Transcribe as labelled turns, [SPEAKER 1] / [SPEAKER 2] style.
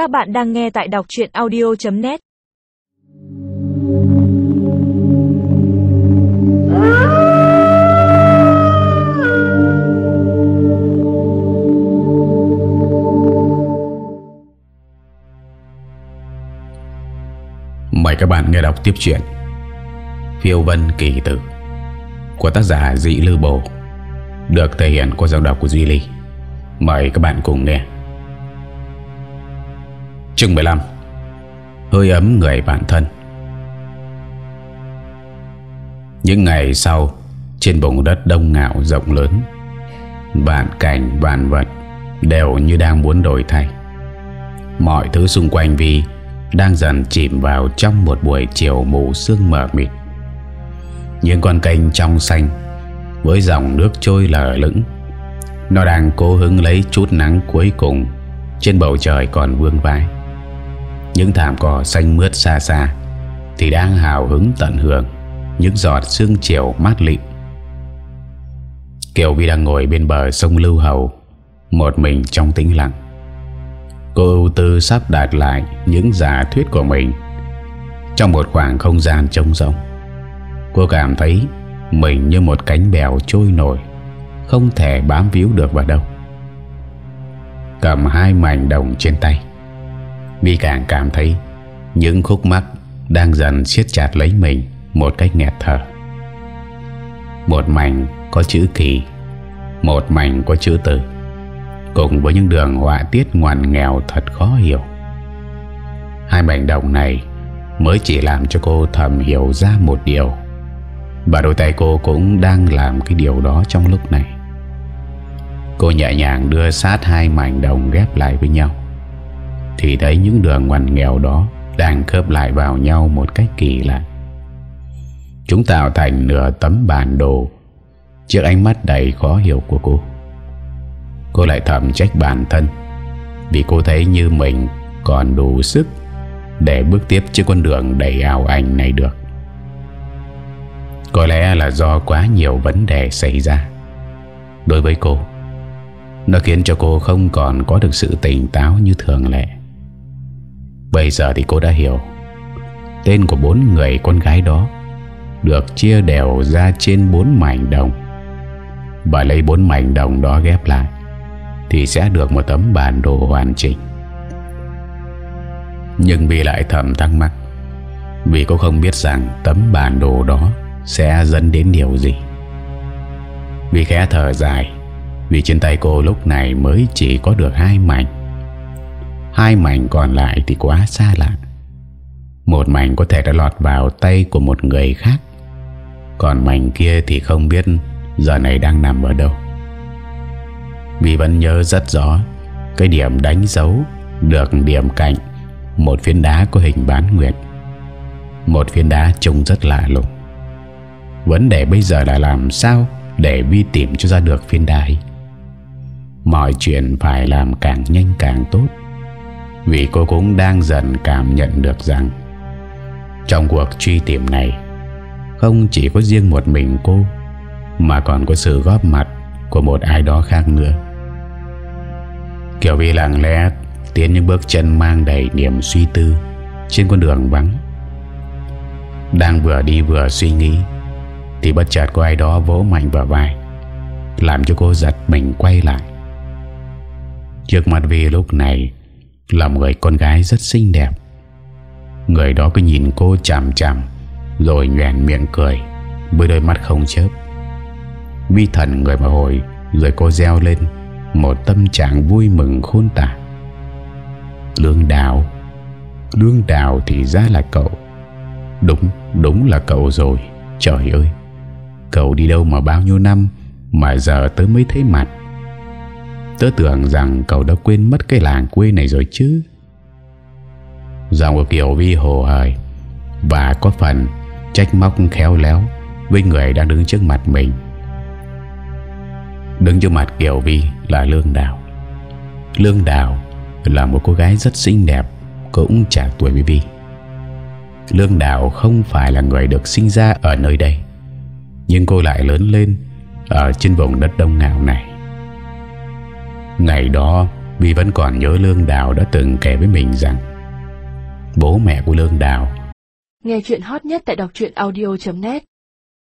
[SPEAKER 1] Các bạn đang nghe tại đọc chuyện audio.net
[SPEAKER 2] Mời các bạn nghe đọc tiếp chuyện Phiêu Vân Kỳ Tử Của tác giả Dị Lư Bồ, Được thể hiện qua giọng đọc của Duy Ly. Mời các bạn cùng nghe. Chương 15 Hơi ấm người bạn thân. Những ngày sau, Trên bồng đất đông ngạo rộng lớn, Vạn cảnh, vạn vật Đều như đang muốn đổi thay. Mọi thứ xung quanh vì Đang dần chìm vào trong một buổi chiều mù sương mờ mịt. Những con kênh trong xanh Với dòng nước trôi lờ lững, Nó đang cố hứng lấy chút nắng cuối cùng Trên bầu trời còn vương vai những thảm cỏ xanh mướt xa xa Thì đang hào hứng tận hưởng Những giọt sương chiều mát lịm. Kiều Vi đang ngồi bên bờ sông Lưu Hầu, Một mình trong tĩnh lặng. Cô ưu tư sắp đạt lại Những giả thuyết của mình Trong một khoảng không gian trống rộng Cô cảm thấy Mình như một cánh bèo trôi nổi, Không thể bám víu được vào đâu. Cầm hai mảnh đồng trên tay Vi càng cảm thấy Những khúc mắc Đang dần siết chặt lấy mình Một cách nghẹt thở. Một mảnh có chữ kỳ, Một mảnh có chữ từ, Cùng với những đường họa tiết ngoằn nghèo thật khó hiểu. Hai mảnh đồng này Mới chỉ làm cho cô thầm hiểu ra một điều, Và đôi tay cô cũng đang làm cái điều đó trong lúc này. Cô nhẹ nhàng đưa sát hai mảnh đồng ghép lại với nhau thì thấy những đường ngoằn nghèo đó Đang khớp lại vào nhau một cách kỳ lạ. Chúng tạo thành nửa tấm bản đồ. Trước ánh mắt đầy khó hiểu của cô Cô lại thầm trách bản thân Vì cô thấy như mình còn đủ sức Để bước tiếp trên con đường đầy ảo ảnh này được. Có lẽ là do quá nhiều vấn đề xảy ra Đối với cô, Nó khiến cho cô không còn có được sự tỉnh táo như thường lệ. Bây giờ thì cô đã hiểu. Tên của bốn người con gái đó Được chia đều ra trên bốn mảnh đồng. Và lấy bốn mảnh đồng đó ghép lại Thì sẽ được một tấm bản đồ hoàn chỉnh. Nhưng vì lại thầm thắc mắc, Vì cô không biết rằng tấm bản đồ đó Sẽ dẫn đến điều gì. Vì khẽ thở dài, Vì trên tay cô lúc này mới chỉ có được hai mảnh. Hai mảnh còn lại thì quá xa lạ. Một mảnh có thể đã lọt vào tay của một người khác. Còn mảnh kia thì không biết Giờ này đang nằm ở đâu. Vì vẫn nhớ rất rõ, Cái điểm đánh dấu Được điểm cạnh Một phiến đá có hình bán nguyệt. Một phiến đá trông rất lạ lùng. Vấn đề bây giờ là làm sao Để Vi tìm cho ra được phiến đá ấy? Mọi chuyện phải làm càng nhanh càng tốt vì cô cũng đang dần cảm nhận được rằng Trong cuộc truy tìm này, Không chỉ có riêng một mình cô, Mà còn có sự góp mặt Của một ai đó khác nữa. Kiều Vi lặng lẽ Tiến những bước chân mang đầy niềm suy tư Trên con đường vắng. Đang vừa đi vừa suy nghĩ, Thì bất chợt có ai đó vỗ mạnh vào vai, Làm cho cô giật mình quay lại. Trước mặt Vi lúc này là một người con gái rất xinh đẹp. Người đó cứ nhìn cô chằm chằm Rồi nhoèn miệng cười Với đôi mắt không chớp. Vi thần người mà hồi Rồi cô reo lên Một tâm trạng vui mừng khôn tả. Lương đào Lương đào thì ra là cậu. Đúng, đúng là cậu rồi Trời ơi. Cậu đi đâu mà bao nhiêu năm Mà giờ tớ mới thấy mặt? Tớ tưởng rằng cậu đã quên mất cái làng quê này rồi chứ. Giọng của Kiều Vi hồ hời Và có phần trách móc khéo léo Với người đang đứng trước mặt mình. Đứng trước mặt Kiều Vi là Lương Đào. Lương Đào là một cô gái rất xinh đẹp, Cũng trả tuổi với Vi. Lương Đào không phải là người được sinh ra ở nơi đây, Nhưng cô lại lớn lên Ở trên vùng đất đông ngạo này. Ngày đó Vì vẫn còn nhớ Lương Đào đã từng kể với mình rằng, Bố mẹ của Lương Đào
[SPEAKER 3] Nghe chuyện hot nhất tại đọc audio.net